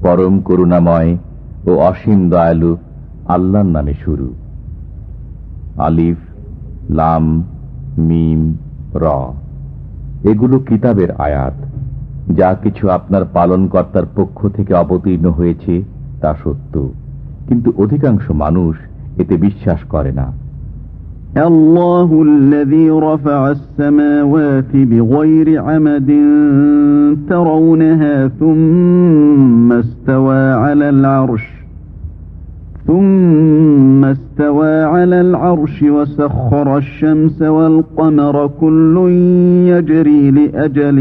পরম করুণাময় ও অসীম দয়ালু আল্লাহর নামে শুরু। আলিফ, লাম, মিম, র। এগুলো কিতাবের আয়াত। যা কিছু আপনার পালনকর্তার পক্ষ থেকে অবতীর্ণ হয়েছে তা সত্য। কিন্তু অধিকাংশ মানুষ এতে বিশ্বাস করে না। الله الذي رفع السماوات بغير عمد ترونها ثم استوى على العرش ثم استوى على العرش وسخر الشمس والقمر كل يجري لأجل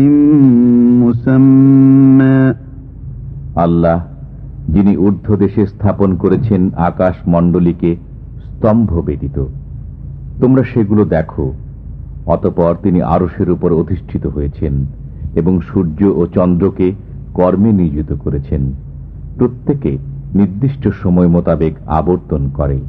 مسمى আল্লাহ যিনি ঊর্ধ্ব দেশে স্থাপন করেছেন আকাশ মণ্ডলীকে স্তম্ভ ব্যতীত তোমরা সেগুলো দেখো। অতপর তিনি আরসের উপর অধিষ্ঠিত হয়েছেন এবং সূর্য ও চন্দ্রকে কর্মে নিয়োজিত করেছেন। প্রত্যেকে নির্দিষ্ট সময় মোতাবেক আবর্তন করে।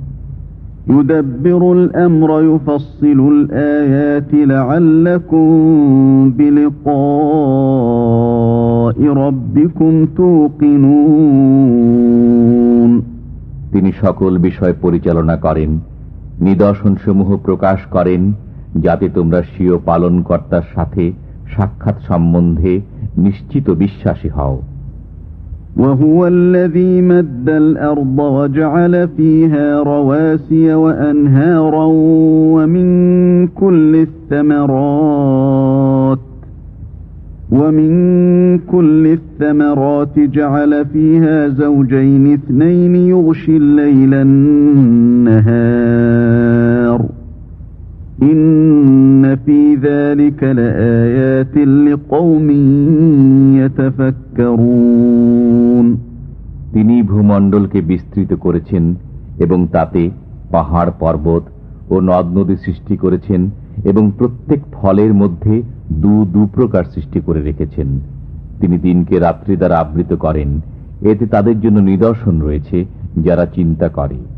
তিনি সকল বিষয় পরিচালনা করেন। নিদর্শনসমূহ প্রকাশ করেন যাতে তোমরা স্বীয় পালনকর্তার সাথে সাক্ষাৎ সম্বন্ধে নিশ্চিত বিশ্বাসী হও وهو الذي مد الأرض وجعل فيها رواسي وأنهارا ومن كل الثمرات ومن كل الثمرات جعل فيها زوجين اثنين يغشي الليل النهار তিনি ভূমণ্ডলকে বিস্তৃত করেছেন এবং তাতে পাহাড় পর্বত ও নদ নদী সৃষ্টি করেছেন এবং প্রত্যেক ফলের মধ্যে দু দু প্রকার সৃষ্টি করে রেখেছেন। তিনি দিনকে রাত্রি দ্বারা আবৃত করেন। এতে তাদের জন্য নিদর্শন রয়েছে যারা চিন্তা করে।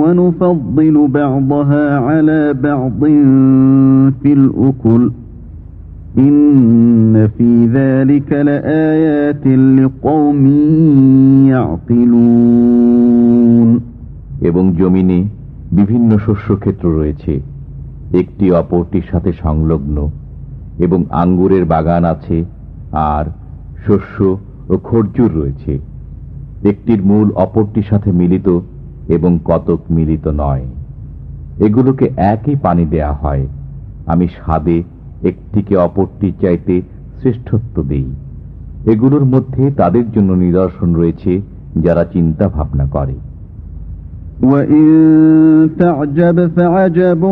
ونفضل بعضها على بعض في الأكل إن في ذلك لآيات لقوم يعقلون এবং জমিনে বিভিন্ন শস্যক্ষেত্র রয়েছে একটি অপরটির সাথে সংলগ্ন এবং আঙ্গুরের বাগান আছে আর শস্য ও খরচুর রয়েছে একটির মূল অপরটির সাথে মিলিত এবং কতক মিলিত নয় এগুলোকে একই পানি দেয়া হয় আমি স্বাদে একটিকে অপরটির চাইতে শ্রেষ্ঠত্ব দেই এগুলোর মধ্যে তাদের জন্য নিদর্শন রয়েছে যারা চিন্তা ভাবনা করে وَإِن تَعْجَبْ فَعَجَبٌ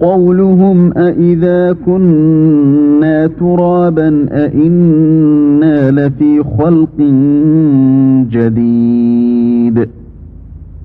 قَوْلُهُمْ أَإِذَا كُنَّا تُرَابًا أَإِنَّا لَفِي خَلْقٍ جَدِيدٍ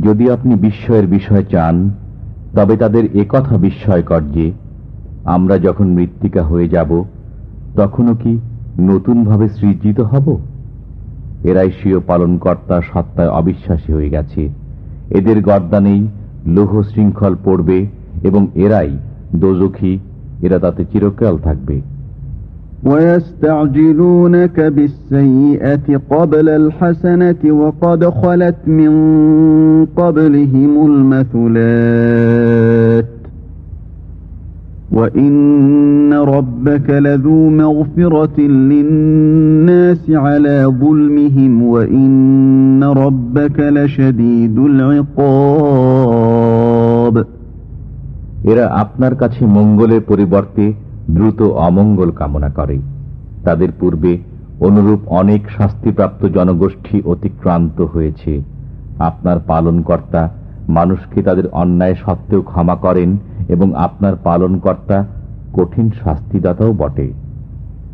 যদি আপনি বিস্ময়ের বিষয় চান, তবে তাদের একথা বিস্ময়কর যে, আমরা যখন মৃত্তিকা হয়ে যাব, তখনও কি নতুনভাবে সৃজিত হব? এরাই স্বীয় পালনকর্তা সত্তায় অবিশ্বাসী হয়ে গেছে। এদের গর্দানেই লৌহ শৃঙ্খল পড়বে, এবং এরাই দোজখী, এরা তাতে চিরকাল থাকবে। ويستعجلونك بالسيئة قبل الحسنة وقد خلت من قبلهم المثلات وإن ربك لذو مغفرة للناس على ظلمهم وإن ربك لشديد العقاب এরা আপনার কাছে মঙ্গলের পরিবর্তে দ্রুত অমঙ্গল কামনা করে তাদের পূর্বে অনুরূপ অনেক শাস্তিপ্রাপ্ত জনগোষ্ঠী অতিক্রান্ত হয়েছে আপনার পালনকর্তা মানুষকে তাদের অন্যায় সত্ত্বেও ক্ষমা করেন এবং আপনার পালনকর্তা কঠিন শাস্তিদাতাও বটে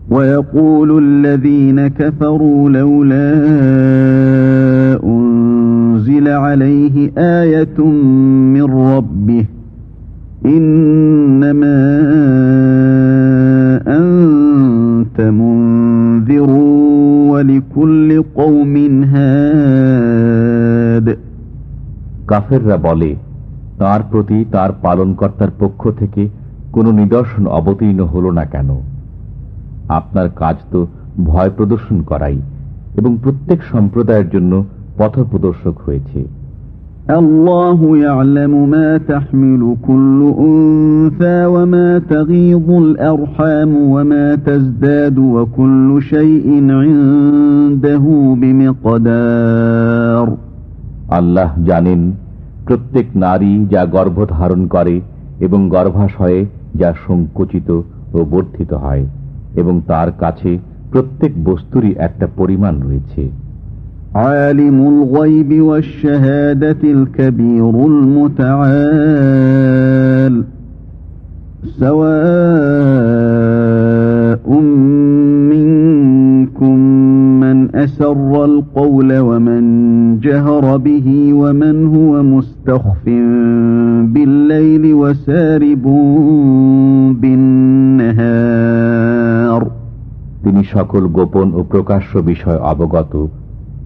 ويقول الذين كفروا لولا أنزل عليه آية من কাফেররা বলে তার প্রতি তার পালনকর্তার পক্ষ থেকে কোনো নিদর্শন অবতীর্ণ হল না কেন আপনার কাজ তো ভয় প্রদর্শন করাই এবং প্রত্যেক সম্প্রদায়ের জন্য পথ প্রদর্শক হয়েছে الله يعلم ما تحمل كل أنثى وما تغيض الأرحام وما تزداد وكل شيء عنده بمقدار আল্লাহ জানেন প্রত্যেক নারী যা গর্ভধারণ করে এবং গর্ভাশয়ে যা সংকুচিত ও বর্ধিত হয়, এবং তার কাছে প্রত্যেক বস্তুরই একটা পরিমাণ রয়েছে। আলিমুল গায়বি ওয়াশ শাহাদাতিল কাবীরুল মুতাআল সাওয়াউম من أسر القول ومن جهر به ومن هو مستخف بالليل وسارب بالنهار তিনি সকল গোপন ও প্রকাশ্য বিষয় অবগত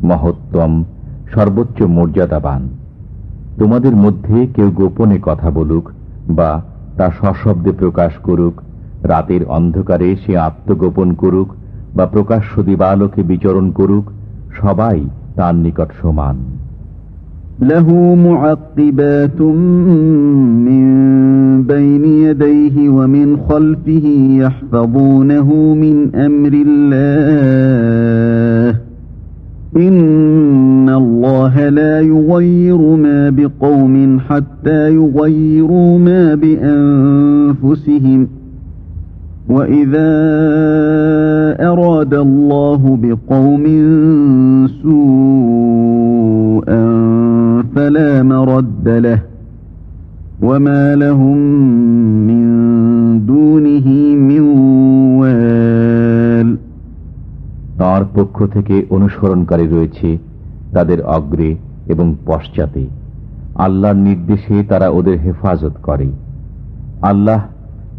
মহত্তম সর্বোচ্চ মর্যাদাবান তোমাদের মধ্যে কেউ গোপনে কথা বলুক বা তা সশব্দে প্রকাশ করুক রাতের অন্ধকারে সে আত্মগোপন করুক বা প্রকাশ্য দিবালোকে বিচরণ করুক সবাই তার নিকট সমান له معقبات من بين يديه ومن خلفه يحفظونه من أمر الله إن الله لا يغير ما بقوم حتى يغيروا ما بأنفسهم وإذا أراد الله بقوم سوءا فلا مرد له وما لهم من دونه من وال তার পক্ষ থেকে অনুসরণকারী রয়েছে তাদের অগ্রে এবং পশ্চাতে আল্লাহর নির্দেশে তারা ওদের হেফাজত করে আল্লাহ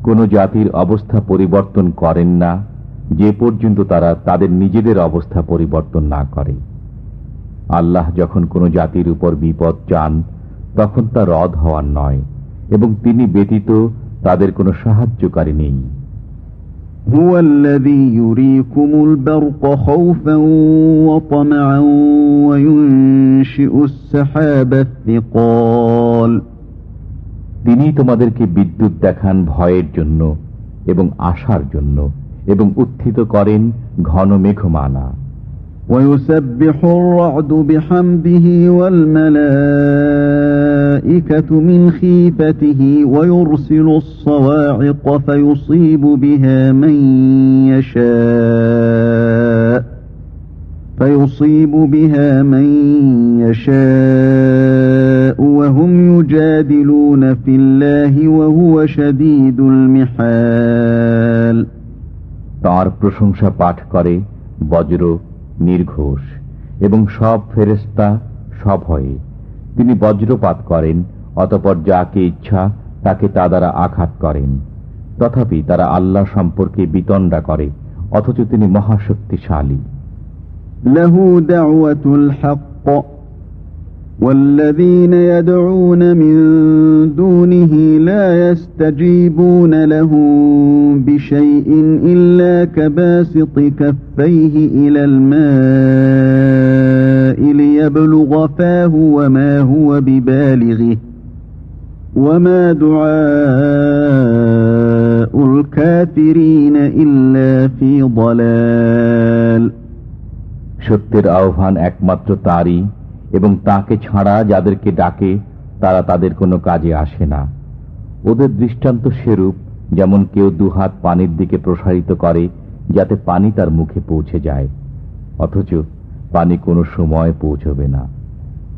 কোন জাতির অবস্থা পরিবর্তন করেন না যে পর্যন্ত তারা তাদের নিজেদের অবস্থা পরিবর্তন না করে আল্লাহ যখন কোনো জাতির উপর বিপদ চান তখন তা রদ হওয়ার নয় এবং তিনি ব্যতীত তাদের কোনো সাহায্যকারী নেই هو الذي يريكم البرق خوفا وطمعا وينشئ السحاب الثقال তিনি তোমাদেরকে বিদ্যুৎ দেখান ভয়ের জন্য এবং আশার জন্য এবং উত্থিত করেন ঘন মেঘমালা ويسبح الرعد بحمده والملائكة من خيفته ويرسل الصواعق فيصيب بها من يشاء فيصيب بها من يشاء وهم يجادلون في الله وهو شديد المحال তার প্রশংসা পাঠ করে বজ্র, নির্ঘোষ, এবং সব ফেরেস্তা সব হয়ে। তিনি বজ্রপাত করেন, অতপর যাকে ইচ্ছা তাকে তা দ্বারা আঘাত করেন। তথাপি তারা আল্লাহ সম্পর্কে বিতণ্ডা করে, অথচ তিনি মহাশক্তিশালী। দেওয়াতুল والذين يدعون من دونه لا يستجيبون لهم بشيء إلا كباسط كفيه إلى الماء ليبلغ فاه وما هو ببالغه وما دعاء الكافرين إلا في ضلال সত্যের আহ্বান একমাত্র তারই এবং তাকে ছাড়া যাদেরকে ডাকে, তারা তাদের কোনো কাজে আসে না। ওদের দৃষ্টান্ত সেরূপ, যেমন কেউ দুহাত পানির দিকে প্রসারিত করে, যাতে পানি তার মুখে পৌঁছে যায়। অথচ পানি কোনো সময় পৌঁছবে না।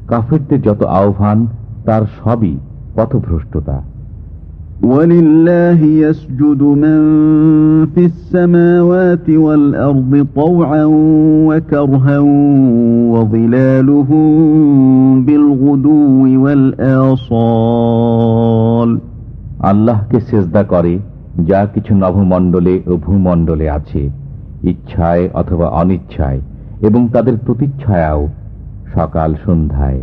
কাফেরদের যত আহ্বান, তার সবই পথভ্রষ্টতা। ولله يسجد من في السماوات والأرض طوعا وكرها وظلالهم بالغدو والآصال আল্লাহকে সেজদা করে যা কিছু নভমণ্ডলে ও ভূমণ্ডলে আছে ইচ্ছায় অথবা অনিচ্ছায় এবং তাদের প্রতিচ্ছায়াও সকাল সন্ধ্যায়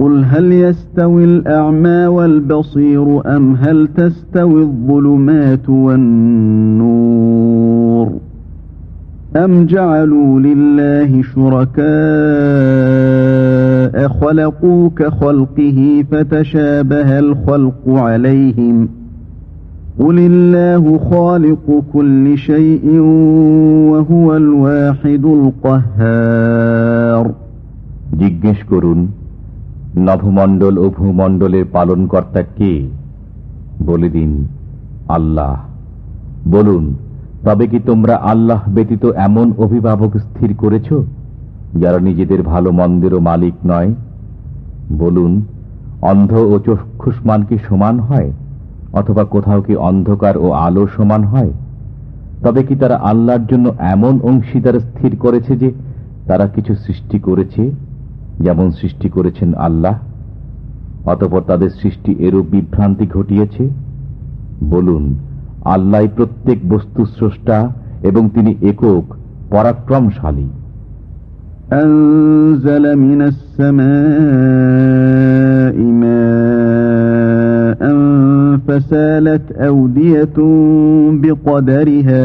قل هل يستوي الأعمى والبصير أم هل تستوي الظلمات والنور أم جعلوا لله شركاء خلقوا كخلقه فتشابه الخلق عليهم قل الله خالق كل شيء وهو الواحد القهار জিজ্ঞেস করুন নভমণ্ডল ও ভূমণ্ডলের পালনকর্তা কে? বলে দিন, আল্লাহ। বলুন, তবে কি তোমরা আল্লাহ ব্যতীত এমন অভিভাবক স্থির করেছ, যারা নিজেদের ভালো মন্দেরও মালিক নয়? বলুন, অন্ধ ও চক্ষুষ্মান কি সমান হয়, অথবা কোথাও কি অন্ধকার ও আলো সমান হয়? তবে কি তারা আল্লাহর জন্য এমন অংশীদার স্থির করেছে যে তারা কিছু সৃষ্টি করেছে? যেমন সৃষ্টি করেছেন আল্লাহ অতপর তাদের সৃষ্টি এরূপ বিভ্রান্তি ঘটিয়েছে বলুন আল্লাহ প্রত্যেক বস্তু স্রষ্টা এবং তিনি একক পরাক্রমশালী أنزل من السماء ماء فسالت أودية بقدرها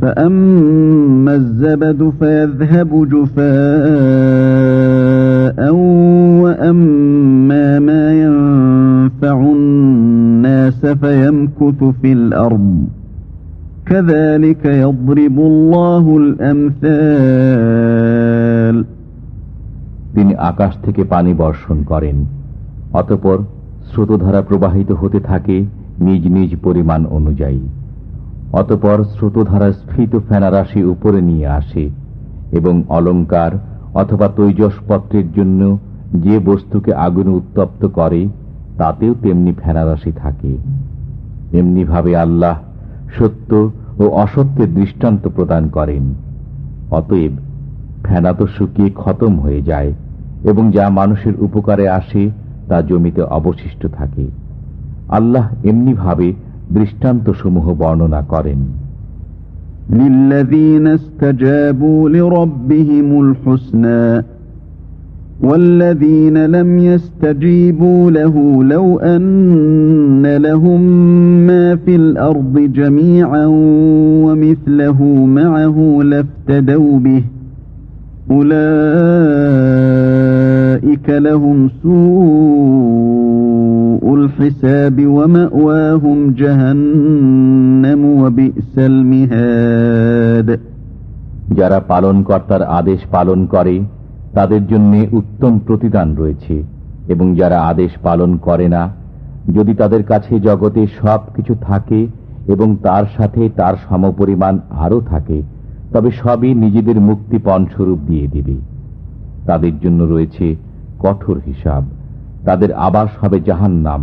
فأما الزبد فيذهب جفاء وأما ما ينفع الناس فيمكث في الأرض كذلك يضرب الله الأمثال তিনি আকাশ থেকে পানি বর্ষণ করেন অতপর স্রোতধারা প্রবাহিত হতে থাকে নিজ নিজ পরিমাণ অনুযায়ী অতপর স্রোতধারা স্ফীত ফেনারাশি উপরে নিয়ে আসে, এবং অলঙ্কার অথবা তৈজসপত্রের জন্য যে বস্তুকে আগুনে উত্তপ্ত করে, তাতেও তেমনি ফেনারাশি থাকে। এমনিভাবে আল্লাহ সত্য ও অসত্যের দৃষ্টান্ত প্রদান করেন। অতএব ফেনা তো শুকিয়ে খতম হয়ে যায়, এবং যা মানুষের উপকারে আসে, তা জমিতে অবশিষ্ট থাকে। আল্লাহ এমনিভাবে দৃষ্টান্তসমূহ বর্ণনা করেন للذين استجابوا لربهم الحسنى والذين لم يستجيبوا له لو أن لهم ما في الأرض جميعا ومثله معه لافتدوا به أولئك لهم سوء الحساب ومأواهم جهنم وبئس المهاد যারা পালনকর্তার আদেশ পালন করে তাদের জন্য উত্তম প্রতিদান রয়েছে এবং যারা আদেশ পালন করে না যদি তাদের কাছে জগতে সব কিছু থাকে এবং তার সাথে তার সমপরিমাণ আরও থাকে তবে সবই নিজেদের মুক্তিপণ স্বরূপ দিয়ে দিবে তাদের জন্য রয়েছে কঠোর হিসাব তাদের আবাস হবে জাহান নাম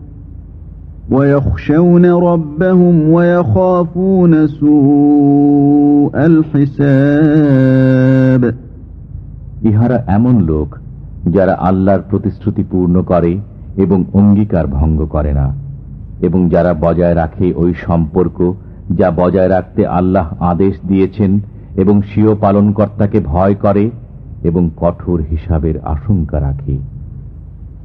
ربهم ويخافون سوء الحساب ইহারা এমন লোক যারা আল্লাহর প্রতিশ্রুতি পূর্ণ করে এবং অঙ্গীকার ভঙ্গ করে না এবং যারা বজায় রাখে ওই সম্পর্ক যা বজায় রাখতে আল্লাহ আদেশ দিয়েছেন এবং স্বীয় পালনকর্তাকে ভয় করে এবং কঠোর হিসাবের আশঙ্কা রাখে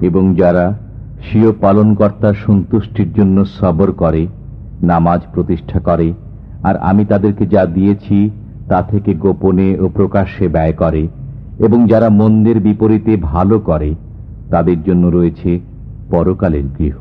এবং যারা স্বীয় পালনকর্তার সন্তুষ্টির জন্য সবর করে, নামাজ প্রতিষ্ঠা করে, আর আমি তাদেরকে যা দিয়েছি তা থেকে গোপনে ও প্রকাশ্যে ব্যয় করে, এবং যারা মন্দের বিপরীতে ভালো করে, তাদের জন্য রয়েছে পরকালের গৃহ।